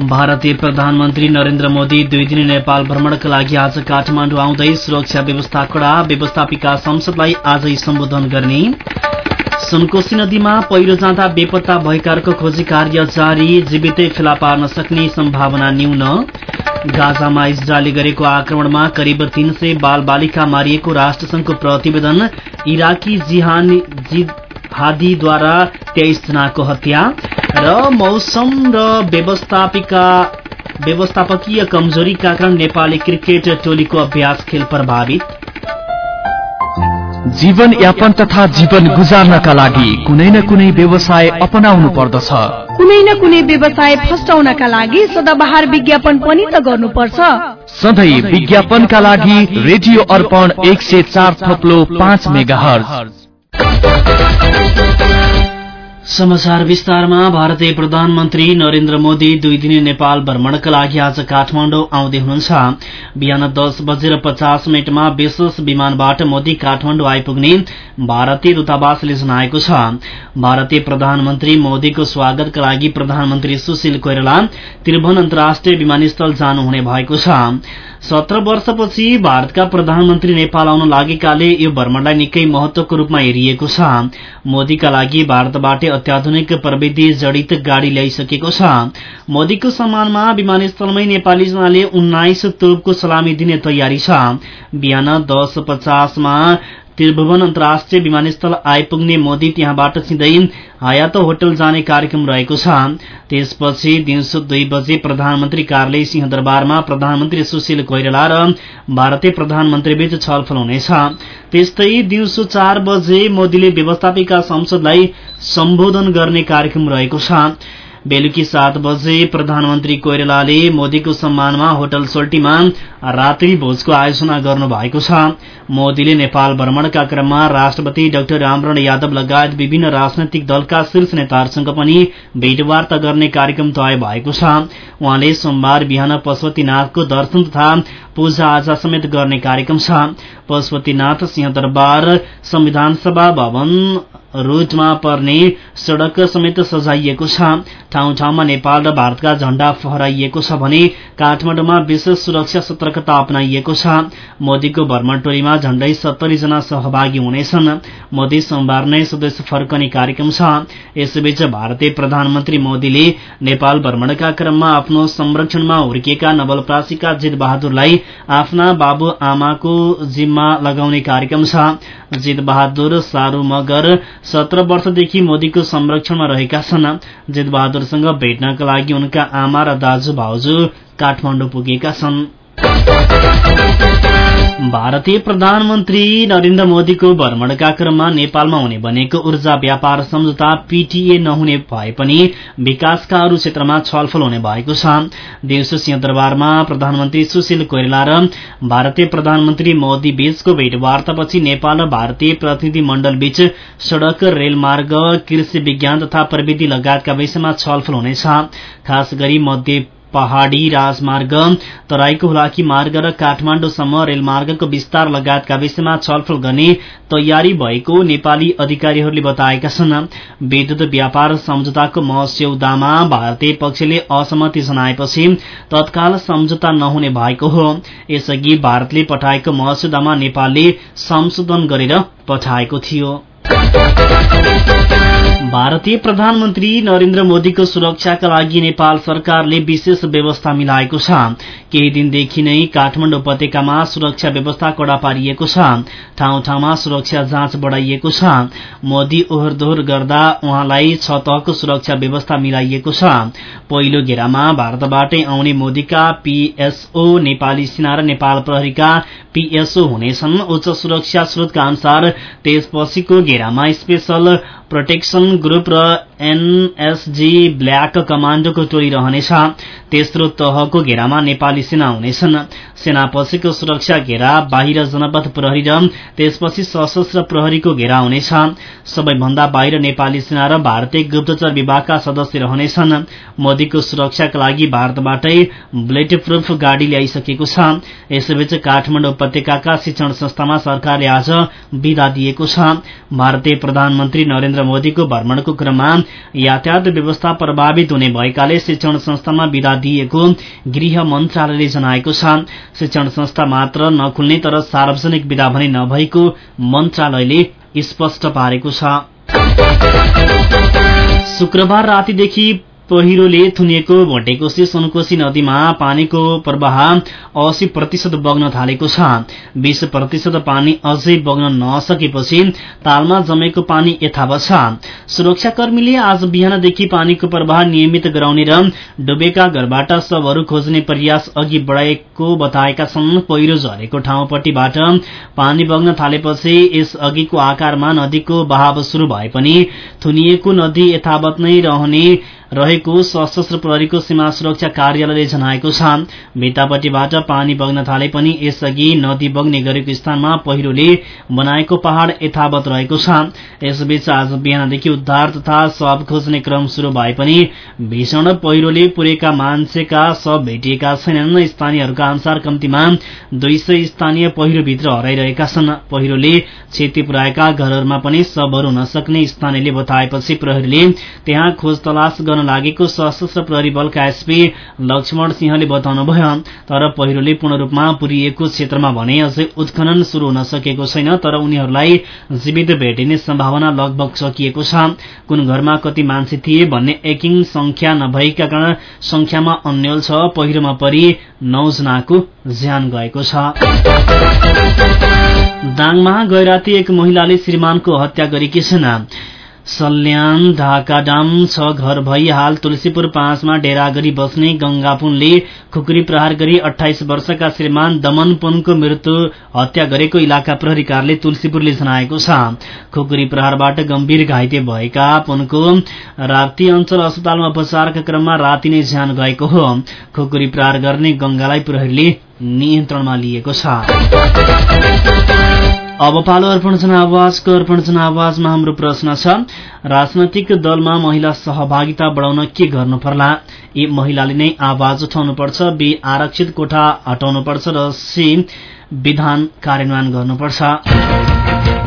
भारतीय प्रधानमन्त्री नरेन्द्र मोदी दुई दिने नेपाल भ्रमणका लागि आज काठमाडौँ आउँदै सुरक्षा व्यवस्था कडा व्यवस्थापिका संसदलाई आजै सम्बोधन गर्ने। सुनकोशी नदीमा पहिरो जाँदा बेपत्ता भएकाहरूको खोजी कार्य जारी जीवितै फेला पार्न सक्ने सम्भावना न्यून। गाजामा इजरायलले गरेको आक्रमणमा करिब तीन सय बाल बालिका मारिएको राष्ट्रसंघको प्रतिवेदन इराकी जिहादीद्वारा तेइस जनाको हत्या। र मौसम र व्यवस्थापिका व्यवस्थापकीय कमजोरीका कारण नेपाली क्रिकेट टोलीको अभ्यास खेल प्रभावित। जीवन यापन तथा जीवन गुजार्नका लागि कुनै न कुनै व्यवसाय अपनाउनु पर्दछ। कुनै न कुनै व्यवसाय फस्टाउनका लागि सदाबहार विज्ञापन पनि त गर्नुपर्छ। सधैँ विज्ञापनका लागि रेडियो अर्पण एक सय चार थप्लो पाँच मेगा समाचार विस्तारमा भारतीय प्रधानमन्त्री नरेन्द्र मोदी दुई दिने नेपाल भ्रमणका लागि आज काठमाडौँ आउँदै हुनुहुन्छ। बिहान दस बजेर पचास मिनटमा विशेष विमानबाट मोदी काठमाडौँ आइपुग्ने भारतीय दूतावासले जनाएको छ। भारतीय प्रधानमन्त्री मोदीको स्वागतका लागि प्रधानमन्त्री सुशील कोइराला त्रिभुवन अन्तर्राष्ट्रिय विमानस्थल जानुहुने भएको छ। सत्र वर्षपछि भारतका प्रधानमन्त्री नेपाल आउन लागेकाले यो भ्रमणलाई निकै महत्वको रूपमा हेरिएको छ। मोदीका लागि भारतबाट अत्याधुनिक प्रविधि जडित गाड़ी ल्याइसकेको छ। मोदीको सम्मानमा विमानस्थलमै नेपाली जनाले उन्नाइस तोपको सलामी दिने तयारी छ। बिहान दस पचासमा त्रिभुवन अन्तर्राष्ट्रिय विमानस्थल आइपुग्ने मोदी त्यहाँबाट सिधै हयात होटल जाने कार्यक्रम रहेको छ। त्यसपछि दिउँसो दुई बजे प्रधानमन्त्री कार्यालय सिंहदरबारमा प्रधानमन्त्री सुशील कोइराला र भारतीय प्रधानमन्त्री बीच छलफल हुनेछ। त्यस्तै दिउँसो चार बजे मोदीले व्यवस्थापिका संसदलाई सम्बोधन गर्ने कार्यक्रम रहेको छ। बेलुकी सात बजे प्रधानमन्त्री कोइरालाले मोदीको सम्मानमा होटल सोल्टीमा रात्रि भोजको आयोजना गर्नु भएको छ। मोदीले नेपाल भ्रमणका क्रममा राष्ट्रपति डाक्टर रामरण यादव लगायत विभिन्न राजनैतिक दलका शीर्ष नेताहरूसँग पनि भेटवार्ता गर्ने कार्यक्रम तय भएको छ। उहाँले सोमबार बिहान पशुपतिनाथको दर्शन तथा पूजा आजा समेत गर्ने कार्यक्रम छ। पशुपतिनाथ सिंहदरबार संविधान सभा भवन रोडमा पर्ने सड़क समेत सजाइएको छ। ठाउँ ठाउँमा नेपाल र भारतका झण्डा फहराइएको छ भने काठमाडौँमा विशेष सुरक्षा सतर्कता अपनाइएको छ। मोदीको भ्रमण टोलीमा झण्डै सत्तरी जना सहभागी हुनेछन्। मोदी सोमबार नै स्वदेश फर्कने कार्यक्रम छ। यसैबीच भारतीय प्रधानमन्त्री मोदीले नेपाल भ्रमणका क्रममा आफ्नो संरक्षणमा हुर्किएका नवलप्रासीका जित बहादुरलाई आफ्ना बाबु आमाको जिम्मा लगाउने कार्यक्रम छ। जित बहादुर सारू मगर सत्र वर्षदेखि मोदीको संरक्षणमा रहेका छन्। जित बहादुरसँग भेट्नका लागि उनका आमा र दाजु भाउजू काठमाडौँ पुगेका छन्। भारतीय प्रधानमन्त्री नरेन्द्र मोदीको भ्रमणका क्रममा नेपालमा हुने बनेको ऊर्जा व्यापार सम्झौता पीटीए नहुने भए पनि विकासका अरू क्षेत्रमा छलफल हुने भएको छ। दिउँसो सिंहदरबारमा प्रधानमन्त्री सुशील कोइराला र भारतीय प्रधानमन्त्री मोदी बीचको भेटवार्तापछि नेपाल र भारतीय प्रतिनिधि मण्डल बीच सड़क रेलमार्ग कृषि विज्ञान तथा प्रविधि लगायतका विषयमा छलफल हुनेछ। खास गरी मध्य पहाड़ी राजमार्ग तराईको हुलाकी मार्ग र काठमाण्डुसम्म रेलमार्गको विस्तार लगायतका विषयमा छलफल गर्ने तयारी भएको नेपाली अधिकारीहरूले बताएका छन्। विद्युत व्यापार सम्झौताको मस्यौदामा भारतीय पक्षले असहमति जनाएपछि तत्काल सम्झौता नहुने भएको हो। यसअघि भारतले पठाएको मस्यौदामा नेपालले संशोधन गरेर पठाएको थियो। भारतीय प्रधानमन्त्री नरेन्द्र मोदीको सुरक्षाका लागि नेपाल सरकारले विशेष व्यवस्था मिलाएको छ। केही दिनदेखि नै काठमाडौँ उपत्यकामा सुरक्षा व्यवस्था कड़ा पारिएको छ। ठाउँ ठाउँमा सुरक्षा जाँच बढ़ाइएको छ। मोदी ओहोर दोहोर गर्दा उहाँलाई छ तहको सुरक्षा व्यवस्था मिलाइएको छ। पहिलो घेरामा भारतबाटै आउने मोदीका पीएसओ नेपाली सेना र नेपाल प्रहरीका पीएसओ हुनेछन्। उच्च सुरक्षा स्रोतका अनुसार त्यसपछिको घेरामा स्पेशल प्रोटेक्सन ग्रुप र एनएसजी ब्ल्याक कमाण्डोको टोली रहनेछ। तेस्रो तहको घेरामा नेपाली सेना हुनेछन्। सेनापछिको सुरक्षा घेरा बाहिर जनपद प्रहरी र त्यसपछि सशस्त्र प्रहरीको घेरा हुनेछ। सबैभन्दा बाहिर नेपाली सेना र भारतीय गुप्तचर विभागका सदस्य रहनेछन्। मोदीको सुरक्षाका लागि भारतबाटै बुलेट प्रूफ गाड़ी ल्याइसकेको छ। यसैबीच काठमाडौँ उपत्यकाका शिक्षण संस्थामा सरकारले आज विदा दिएको छ। भारतीय प्रधानमन्त्री नरेन्द्र मोदीको भ्रमणको क्रममा यातायात व्यवस्था प्रभावित हुने भएकाले शिक्षण संस्थामा विदा दिएको गृह मन्त्रालयले जनाएको छ। शिक्षण संस्था मात्र नखुल्ने तर सार्वजनिक विदा भने नभएको मन्त्रालयले स्पष्ट पारेको छ। शुक्रबार रातिदेखि पहिरोले थुनिएको भटेकोसी सुनकोशी नदीमा पानीको प्रवाह अस्सी प्रतिशत बग्न थालेको छ। बीस प्रतिशत पानी अझै बग्न नसकेपछि तालमा जमेको पानी यथावत छ। सुरक्षाकर्मीले आज बिहानदेखि पानीको प्रवाह नियमित गराउने र डुबेका घरबाट शवहरू खोज्ने प्रयास अघि बढाएको बताएका छन्। पहिरो झरेको ठाउँपट्टिबाट पानी बग्न थालेपछि यस अघिको आकारमा नदीको बहाव शुरू भए पनि थुनिएको नदी यथावत नै रहने रहेको सशस्त्र प्रहरीको सीमा सुरक्षा कार्यालयले जनाएको छ। भित्तापट्टिबाट पानी बग्न थाले पनि यसअघि नदी बग्ने गरेको स्थानमा पहिरोले बनाएको पहाड़ यथावत रहेको छ। यसबीच आज बिहानदेखि उद्धार तथा शव खोज्ने क्रम शुरू भए पनि भीषण पहिरोले पुरेका मान्छेका शव भेटिएका छैनन्। स्थानीयहरूका अनुसार कम्तीमा दुई सय स्थानीय पहिरोभित्र हराइरहेका छन्। पहिरोले क्षति पुर्याएका घरहरूमा पनि शवहरू हुन सक्ने स्थानीयले बताएपछि प्रहरीले त्यहाँ खोज तलास गर्न लागेको सशस्त्र प्रहरी बलका एसपी लक्ष्मण सिंहले बताउनुभयो तर पहिरोले पूर्ण रूपमा पुरिएको क्षेत्रमा भने अझै उत्खनन शुरू हुन सकेको छैन तर उनीहरूलाई जीवित भेटिने सम्भावना लगभग सकिएको छ। कुन घरमा कति मान्छे थिए भन्ने एकिङ संख्या नभएका कारण संख्यामा अन्यल छ पहिरोमा परि नौजनाको ज्यान गएको छ। दाङमा गैराती एक महिलाले श्रीमानको हत्या गरेकी छिन्। सल्यान ढाकाडाम छ घर भई हाल तुलसीपुर पाँचमा डेरा गरी बस्ने गंगापुनले खुकुरी प्रहार गरी अठाइस वर्षका श्रीमान दमन पुनको मृत्यु हत्या गरेको इलाका प्रहरी कार्यालय तुलसीपुरले जनाएको छ। खुकुरी प्रहारबाट गम्भीर घाइते भएका पुनको राप्ती अञ्चल अस्पतालमा उपचारका क्रममा राति नै ज्यान गएको हो। खुकुरी प्रहार गर्ने गंगालाई प्रहरीले नियन्त्रणमा लिएको छ। अब पालो अर्पण जनावाजको अर्पण जनावाजमा हाम्रो प्रश्न छ राजनैतिक दलमा महिला सहभागिता बढाउन के गर्नु पर्ला? ए महिलाले नै आवाज उठाउनुपर्छ बी आरक्षित कोठा हटाउनुपर्छ र सी विधान कार्यान्वयन गर्नुपर्छ।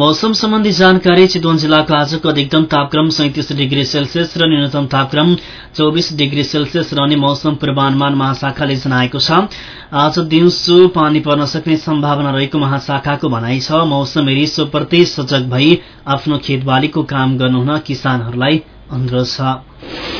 मौसम सम्बन्धी जानकारी चितवन जिल्लाको आजको अधिकतम तापक्रम सैतिस डिग्री सेल्सियस र न्यूनतम तापक्रम चौबिस डिग्री सेल्सियस रहने मौसम पूर्वानुमान महाशाखाले जनाएको छ। आज दिउँसो पानी पर्न सक्ने सम्भावना रहेको महाशाखाको भनाइ छ। मौसम रिसोप्रति सजग भई आफ्नो खेतबालीको काम गर्नुहुन किसानहरूलाई अनुरोध छ।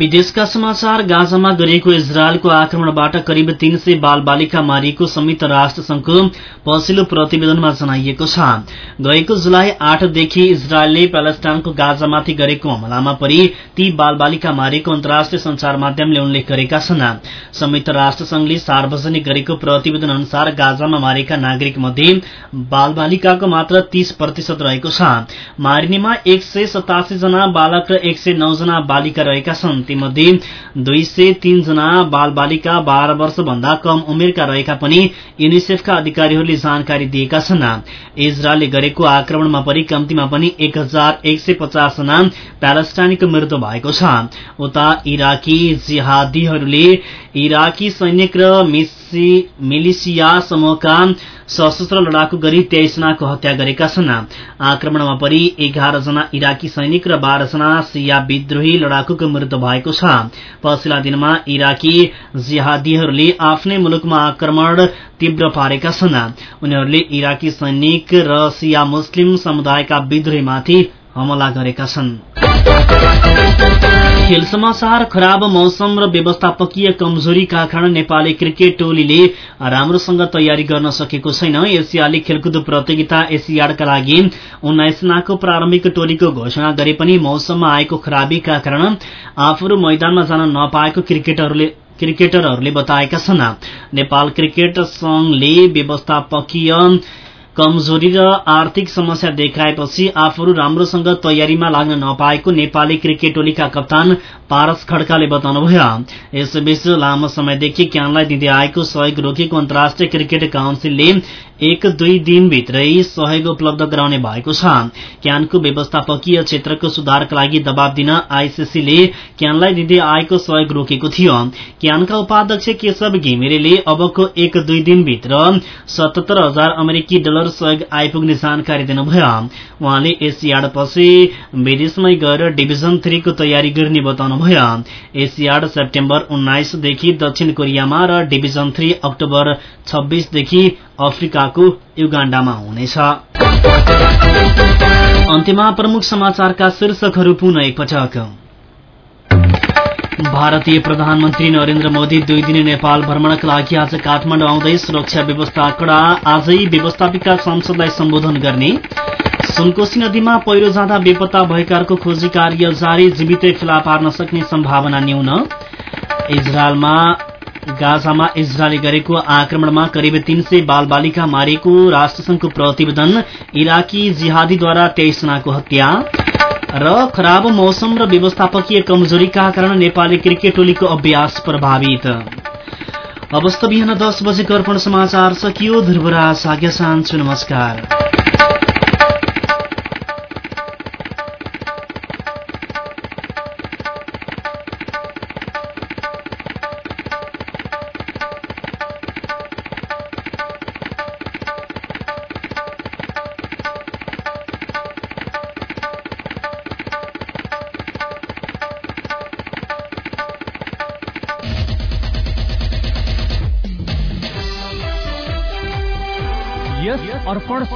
विदेशका समाचार गाजामा गरिएको इजरायलको आक्रमणबाट करिब तीन सय बाल बालिका मारिएको संयुक्त राष्ट्र संघको पछिल्लो प्रतिवेदनमा जनाइएको छ। गएको जुलाई आठदेखि इजरायलले प्यालेस्टाइनको गाजामाथि गरेको हमलामा परि ती बाल बालिका मारिएको अन्तर्राष्ट्रिय संचार माध्यमले उल्लेख गरेका छन्। संयुक्त राष्ट्र संघले सार्वजनिक गरेको प्रतिवेदन अनुसार गाजामा मारेका नागरिक मध्ये बाल बालिकाको मात्र तीस प्रतिशत रहेको छ। मारिनेमा एक सय सतासी जना बालक र एक सय नौ जना बालिका रहेका छन्। तीमध्ये दुई सय तीन जना बाल बालिका बाह्र वर्ष भन्दा कम उमेरका रहेका पनि युनिसेफका अधिकारीहरूले जानकारी दिएका छन्। इजरायलले गरेको आक्रमणमा परि कम्तीमा पनि एक हजार एक सय पचास जना प्यालेस्टाइनको मृत्यु भएको छ। उता इराकी जिहादीहरूले इराकी सैनिक र मिलिसिया समूहका सशस्त्र लडाकु गरी तेइस जनाको हत्या गरेका छन्। आक्रमणमा परि एघार जना इराकी सैनिक र बाह्र जना सिया विद्रोही लडाकुको मृत्यु भएको छ। पछिल्ला दिनमा इराकी जिहादीहरूले आफ्नै मुलुकमा आक्रमण तीव्र पारेका छन्। उनीहरूले इराकी सैनिक र सिया मुस्लिम समुदायका विद्रोहीमाथि हमला गरेका छन्। खेल समाचार खराब मौसम र व्यवस्थापकीय कमजोरीका कारण नेपाली क्रिकेट टोलीले राम्रोसँग तयारी गर्न सकेको छैन। एसियाली खेलकुद प्रतियोगिता एसियाडका लागि उन्नाइस जनाको प्रारम्भिक टोलीको घोषणा गरे पनि मौसममा आएको खराबीका कारण आफूहरू मैदानमा जान नपाएको क्रिकेटरहरूले क्रिकेटरहरूले बताएका छन्। नेपाल क्रिकेट संघले व्यवस्थापकीय कमजोरी र आर्थिक समस्या देखाएपछि आफूहरू राम्रोसँग तयारीमा लाग्न नपाएको नेपाली क्रिकेट टोलीका कप्तान पारस खड्काले बताउनुभयो यसबीच लामो समयदेखि क्यानलाई दिँदै आएको सहयोग रोकेको अन्तर्राष्ट्रिय क्रिकेट काउन्सिलले एक दुई दिनभित्रै सहयोग उपलब्ध गराउने भएको छ। क्यानको व्यवस्थापकीय क्षेत्रको सुधारका लागि दबाव दिन आईसीसीले क्यानलाई दिँदै आएको सहयोग रोकेको थियो। क्यानका उपाध्यक्ष केशव घिमिरेले अबको एक दुई दिनभित्र सतहत्तर हजार अमेरिकी डलर सहयोग आइपुग्ने जानकारी दिनुभयो। उहाँले एसियाड पछि विदेशमै गएर डिभिजन थ्रीको तयारी गर्ने बताउनुभयो एसियाड सेप्टेम्बर उन्नाइसदेखि दक्षिण कोरियामा र डिभिजन थ्री अक्टोबर छब्बीसदेखि अफ्रिकाको युगाण्डामा हुनेछ। भारतीय प्रधानमन्त्री नरेन्द्र मोदी दुई दिने नेपाल भ्रमणका लागि आज काठमाडौँ आउँदै सुरक्षा व्यवस्था कडा आजै व्यवस्थापिका संसदलाई सम्बोधन गर्ने सुनकोशी नदीमा पहिरो जाँदा बेपत्ता भएकाहरूको खोजी कार्य जारी जीवितै फेला पार्न सक्ने सम्भावना न्यून। इजरायलमा गाजामा इजरायलले गरेको आक्रमणमा करिब तीन सय बाल बालिका मारिएको राष्ट्रसंघको प्रतिवेदन इराकी जिहादीद्वारा तेइस जनाको हत्या। र खराब मौसम र व्यवस्थापकीय कमजोरीका कारण नेपाली क्रिकेट टोलीको अभ्यास प्रभावित। अवस्था बिहान दस बजेको अर्पण समाचार सकियो। ध्रुवराज आज्ञा नमस्कार।